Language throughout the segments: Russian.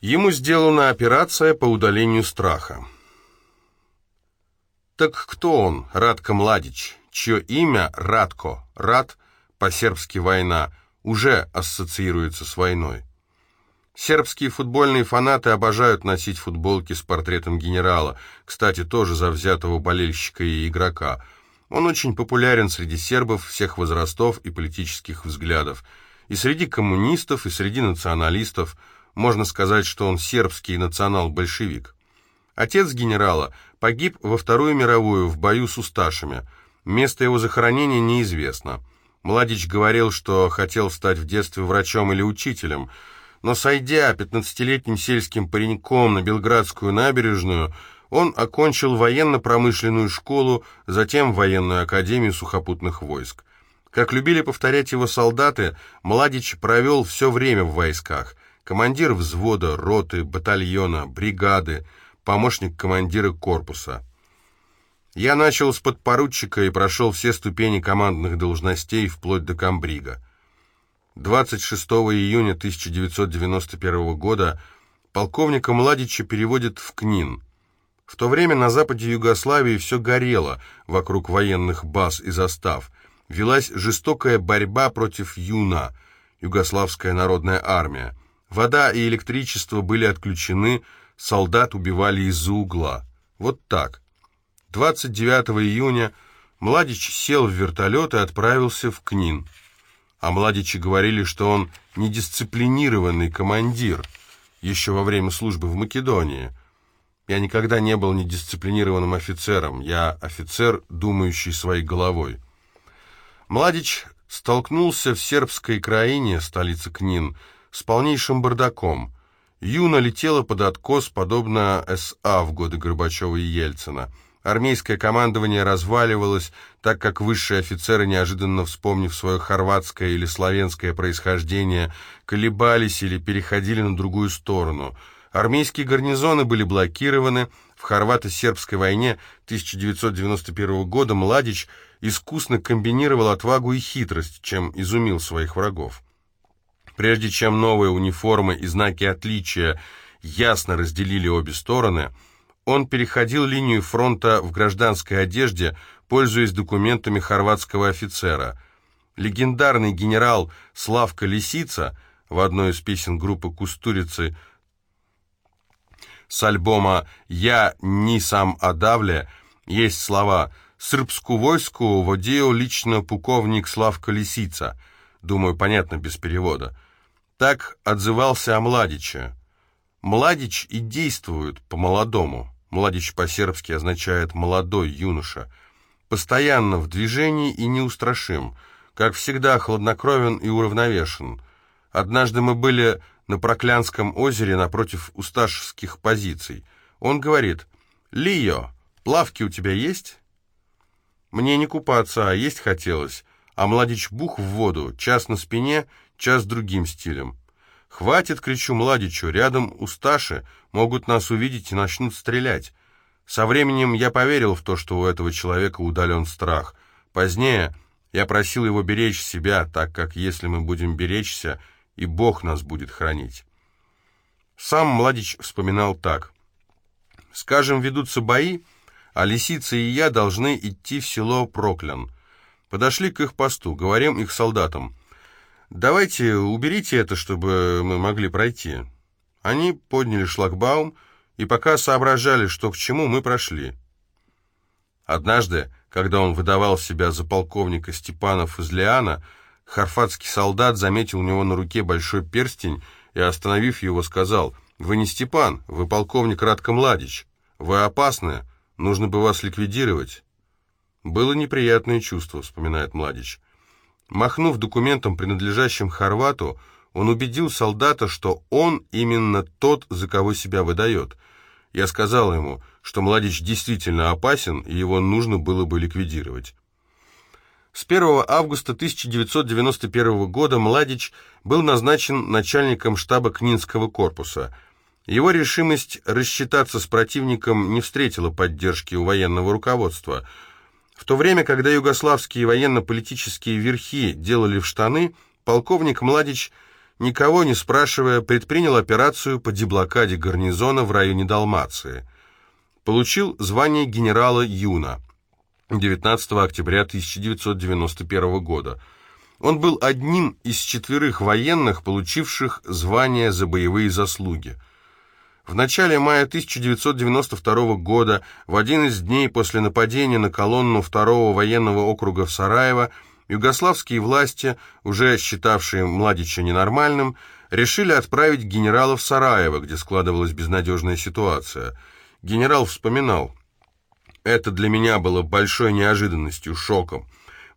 Ему сделана операция по удалению страха. Так кто он, Радко Младич, чье имя Радко, Рад, по-сербски «война», уже ассоциируется с войной? Сербские футбольные фанаты обожают носить футболки с портретом генерала, кстати, тоже завзятого болельщика и игрока. Он очень популярен среди сербов всех возрастов и политических взглядов, и среди коммунистов, и среди националистов. Можно сказать, что он сербский национал-большевик. Отец генерала погиб во Вторую мировую в бою с усташами. Место его захоронения неизвестно. Младич говорил, что хотел стать в детстве врачом или учителем – но сойдя пятнадцатилетним сельским пареньком на Белградскую набережную, он окончил военно-промышленную школу, затем военную академию сухопутных войск. Как любили повторять его солдаты, Младич провел все время в войсках. Командир взвода, роты, батальона, бригады, помощник командира корпуса. Я начал с подпоручика и прошел все ступени командных должностей вплоть до комбрига. 26 июня 1991 года полковника Младича переводят в КНИН. В то время на западе Югославии все горело вокруг военных баз и застав. Велась жестокая борьба против ЮНА, Югославская народная армия. Вода и электричество были отключены, солдат убивали из-за угла. Вот так. 29 июня Младич сел в вертолет и отправился в КНИН. А младичи говорили, что он недисциплинированный командир еще во время службы в Македонии. Я никогда не был недисциплинированным офицером. Я офицер, думающий своей головой. Младич столкнулся в сербской краине, столице Книн, с полнейшим бардаком. Юна летела под откос, подобно СА в годы Горбачева и Ельцина – Армейское командование разваливалось, так как высшие офицеры, неожиданно вспомнив свое хорватское или славянское происхождение, колебались или переходили на другую сторону. Армейские гарнизоны были блокированы. В хорвато-сербской войне 1991 года Младич искусно комбинировал отвагу и хитрость, чем изумил своих врагов. Прежде чем новые униформы и знаки отличия ясно разделили обе стороны – он переходил линию фронта в гражданской одежде, пользуясь документами хорватского офицера. Легендарный генерал Славка Лисица в одной из песен группы «Кустурицы» с альбома «Я не сам одавле» есть слова «Србску войску водил лично пуковник Славка Лисица». Думаю, понятно без перевода. Так отзывался о Младиче. Младич и действует по-молодому. Младич по-сербски означает «молодой юноша». Постоянно в движении и неустрашим. Как всегда, хладнокровен и уравновешен. Однажды мы были на Проклянском озере напротив усташевских позиций. Он говорит, «Лио, плавки у тебя есть?» Мне не купаться, а есть хотелось. А Младич бух в воду, час на спине, час другим стилем. «Хватит!» — кричу Младичу. «Рядом усташи, могут нас увидеть и начнут стрелять». Со временем я поверил в то, что у этого человека удален страх. Позднее я просил его беречь себя, так как если мы будем беречься, и Бог нас будет хранить. Сам Младич вспоминал так. «Скажем, ведутся бои, а Лисица и я должны идти в село Проклян. Подошли к их посту, говорим их солдатам. «Давайте уберите это, чтобы мы могли пройти». Они подняли шлагбаум, и пока соображали, что к чему, мы прошли. Однажды, когда он выдавал себя за полковника Степанов из Лиана, харфатский солдат заметил у него на руке большой перстень и, остановив его, сказал, «Вы не Степан, вы полковник Радко Младич. Вы опасны, нужно бы вас ликвидировать». «Было неприятное чувство», — вспоминает Младич. Махнув документом, принадлежащим Хорвату, он убедил солдата, что он именно тот, за кого себя выдает. Я сказал ему, что Младич действительно опасен, и его нужно было бы ликвидировать. С 1 августа 1991 года Младич был назначен начальником штаба Книнского корпуса. Его решимость рассчитаться с противником не встретила поддержки у военного руководства – в то время, когда югославские военно-политические верхи делали в штаны, полковник Младич никого не спрашивая, предпринял операцию по деблокаде гарнизона в районе Далмации. Получил звание генерала Юна 19 октября 1991 года. Он был одним из четверых военных, получивших звание за боевые заслуги. В начале мая 1992 года, в один из дней после нападения на колонну второго военного округа в Сараево, югославские власти, уже считавшие Младича ненормальным, решили отправить генерала в Сараево, где складывалась безнадежная ситуация. Генерал вспоминал, «Это для меня было большой неожиданностью, шоком.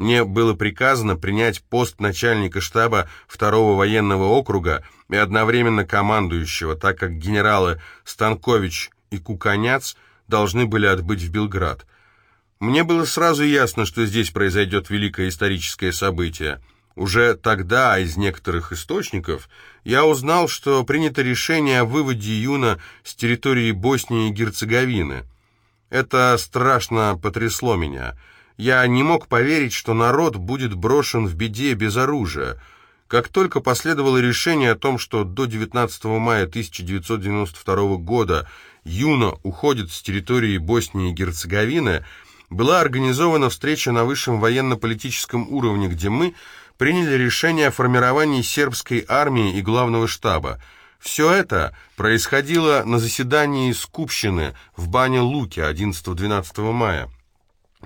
Мне было приказано принять пост начальника штаба второго военного округа и одновременно командующего, так как генералы Станкович и Куканяц должны были отбыть в Белград. Мне было сразу ясно, что здесь произойдет великое историческое событие. Уже тогда из некоторых источников я узнал, что принято решение о выводе Юна с территории Боснии и Герцеговины. Это страшно потрясло меня. Я не мог поверить, что народ будет брошен в беде без оружия. Как только последовало решение о том, что до 19 мая 1992 года Юна уходит с территории Боснии и Герцеговины, была организована встреча на высшем военно-политическом уровне, где мы приняли решение о формировании сербской армии и главного штаба. Все это происходило на заседании Скупщины в бане Луки 11-12 мая.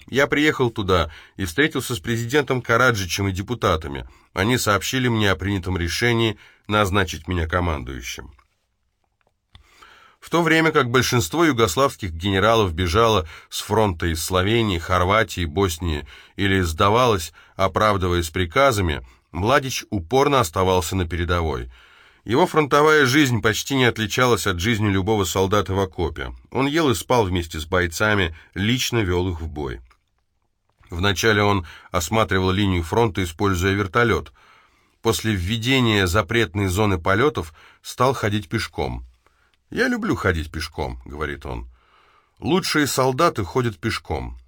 Я приехал туда и встретился с президентом Караджичем и депутатами. Они сообщили мне о принятом решении назначить меня командующим. В то время как большинство югославских генералов бежало с фронта из Словении, Хорватии, Боснии или сдавалось, оправдываясь приказами, Младич упорно оставался на передовой. Его фронтовая жизнь почти не отличалась от жизни любого солдата в окопе. Он ел и спал вместе с бойцами, лично вел их в бой. Вначале он осматривал линию фронта, используя вертолет. После введения запретной зоны полетов стал ходить пешком. «Я люблю ходить пешком», — говорит он. «Лучшие солдаты ходят пешком».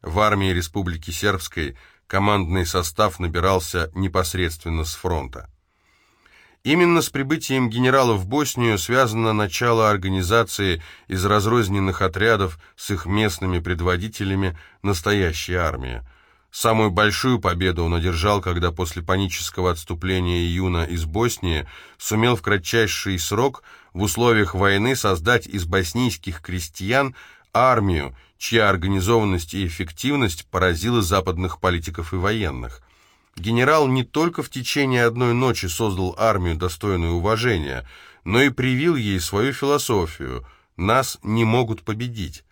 В армии Республики Сербской командный состав набирался непосредственно с фронта. Именно с прибытием генерала в Боснию связано начало организации из разрозненных отрядов с их местными предводителями настоящей армии. Самую большую победу он одержал, когда после панического отступления июна из Боснии сумел в кратчайший срок в условиях войны создать из боснийских крестьян армию, чья организованность и эффективность поразила западных политиков и военных. Генерал не только в течение одной ночи создал армию, достойную уважения, но и привил ей свою философию «нас не могут победить».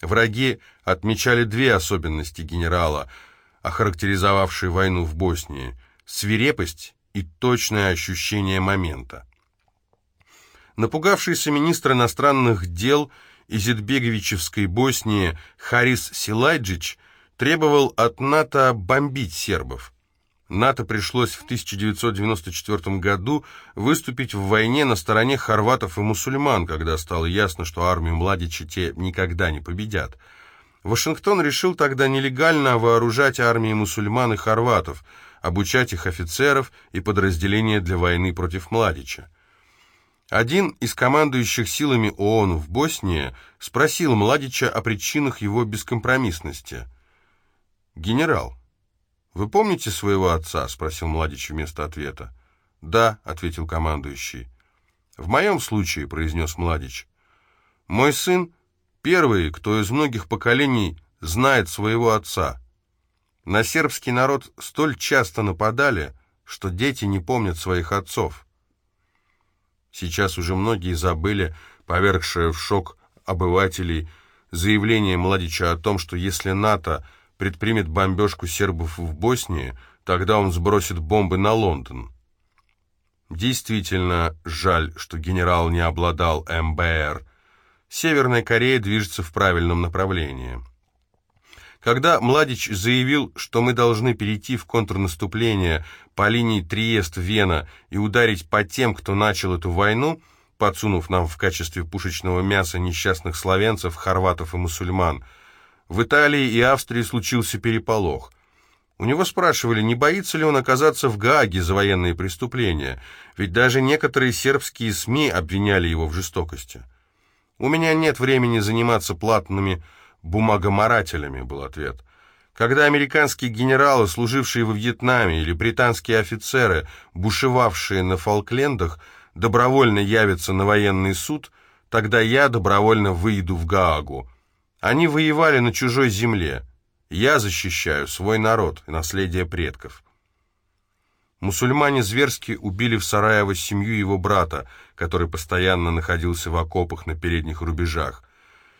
Враги отмечали две особенности генерала – охарактеризовавший войну в Боснии, свирепость и точное ощущение момента. Напугавшийся министр иностранных дел Изидбеговичевской Боснии Харис Силайджич требовал от НАТО бомбить сербов. НАТО пришлось в 1994 году выступить в войне на стороне хорватов и мусульман, когда стало ясно, что армию Младича те никогда не победят – Вашингтон решил тогда нелегально вооружать армии мусульман и хорватов, обучать их офицеров и подразделения для войны против Младича. Один из командующих силами ООН в Боснии спросил Младича о причинах его бескомпромиссности. «Генерал, вы помните своего отца?» — спросил Младич вместо ответа. «Да», — ответил командующий. «В моем случае», — произнес Младич, — «мой сын Первый, кто из многих поколений знает своего отца. На сербский народ столь часто нападали, что дети не помнят своих отцов. Сейчас уже многие забыли, повергшее в шок обывателей, заявление Младича о том, что если НАТО предпримет бомбежку сербов в Боснии, тогда он сбросит бомбы на Лондон. Действительно жаль, что генерал не обладал МБР – Северная Корея движется в правильном направлении. Когда Младич заявил, что мы должны перейти в контрнаступление по линии Триест-Вена и ударить по тем, кто начал эту войну, подсунув нам в качестве пушечного мяса несчастных славянцев, хорватов и мусульман, в Италии и Австрии случился переполох. У него спрашивали, не боится ли он оказаться в Гааге за военные преступления, ведь даже некоторые сербские СМИ обвиняли его в жестокости. «У меня нет времени заниматься платными бумагоморателями», — был ответ. Когда американские генералы, служившие во Вьетнаме, или британские офицеры, бушевавшие на Фолклендах, добровольно явятся на военный суд, тогда я добровольно выйду в Гаагу. Они воевали на чужой земле. Я защищаю свой народ и наследие предков. Мусульмане зверски убили в Сараево семью его брата, который постоянно находился в окопах на передних рубежах.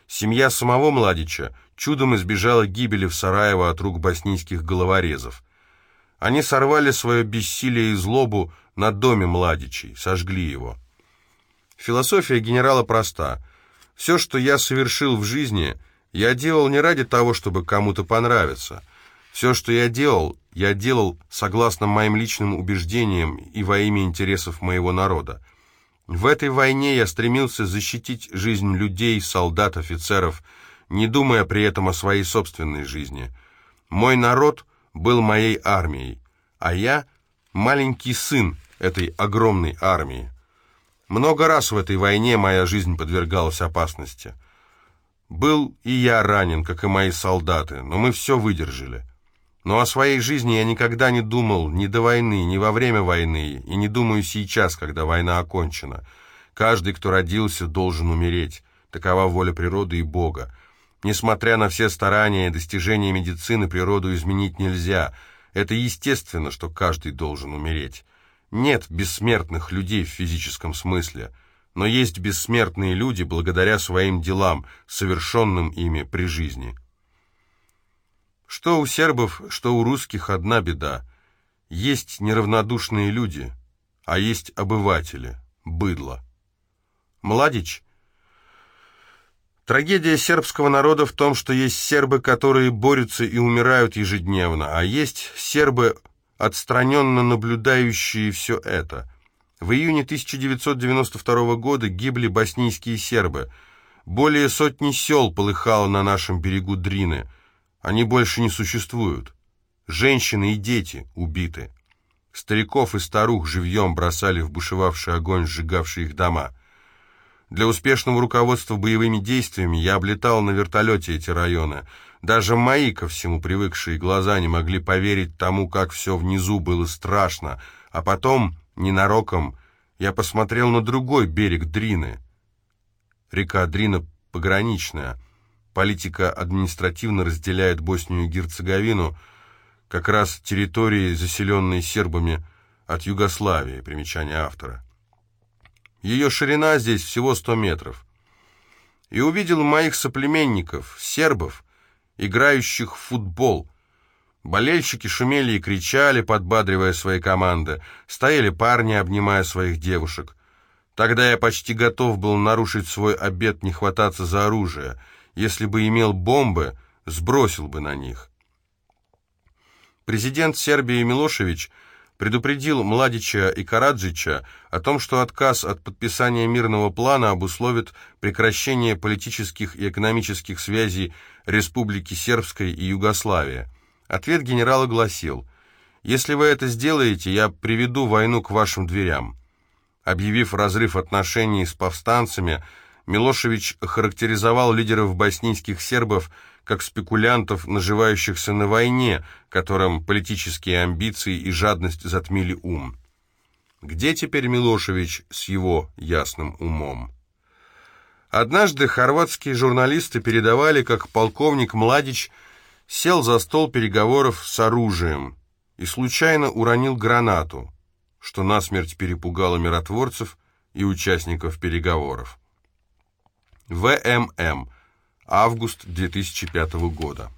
Семья самого Младича чудом избежала гибели в Сараево от рук боснийских головорезов. Они сорвали свое бессилие и злобу на доме Младичей, сожгли его. Философия генерала проста. Все, что я совершил в жизни, я делал не ради того, чтобы кому-то понравиться. Все, что я делал, я делал согласно моим личным убеждениям и во имя интересов моего народа. В этой войне я стремился защитить жизнь людей, солдат, офицеров, не думая при этом о своей собственной жизни. Мой народ был моей армией, а я — маленький сын этой огромной армии. Много раз в этой войне моя жизнь подвергалась опасности. Был и я ранен, как и мои солдаты, но мы все выдержали. Но о своей жизни я никогда не думал ни до войны, ни во время войны, и не думаю сейчас, когда война окончена. Каждый, кто родился, должен умереть. Такова воля природы и Бога. Несмотря на все старания и достижения медицины, природу изменить нельзя. Это естественно, что каждый должен умереть. Нет бессмертных людей в физическом смысле, но есть бессмертные люди благодаря своим делам, совершенным ими при жизни. Что у сербов, что у русских одна беда. Есть неравнодушные люди, а есть обыватели, быдло. Младич? Трагедия сербского народа в том, что есть сербы, которые борются и умирают ежедневно, а есть сербы, отстраненно наблюдающие все это. В июне 1992 года гибли боснийские сербы. Более сотни сел полыхало на нашем берегу Дрины – они больше не существуют. Женщины и дети убиты. Стариков и старух живьем бросали в бушевавший огонь, сжигавший их дома. Для успешного руководства боевыми действиями я облетал на вертолете эти районы. Даже мои, ко всему привыкшие глаза, не могли поверить тому, как все внизу было страшно. А потом, ненароком, я посмотрел на другой берег Дрины. Река Дрина пограничная — Политика административно разделяет Боснию и Герцеговину, как раз территории, заселенные сербами от Югославии, примечание автора. Ее ширина здесь всего 100 метров. И увидел моих соплеменников, сербов, играющих в футбол. Болельщики шумели и кричали, подбадривая свои команды. Стояли парни, обнимая своих девушек. Тогда я почти готов был нарушить свой обет не хвататься за оружие — если бы имел бомбы, сбросил бы на них. Президент Сербии Милошевич предупредил Младича и Караджича о том, что отказ от подписания мирного плана обусловит прекращение политических и экономических связей Республики Сербской и Югославии. Ответ генерала гласил «Если вы это сделаете, я приведу войну к вашим дверям». Объявив разрыв отношений с повстанцами, Милошевич характеризовал лидеров боснийских сербов как спекулянтов, наживающихся на войне, которым политические амбиции и жадность затмили ум. Где теперь Милошевич с его ясным умом? Однажды хорватские журналисты передавали, как полковник Младич сел за стол переговоров с оружием и случайно уронил гранату, что насмерть перепугало миротворцев и участников переговоров. ВММ. Август 2005 года.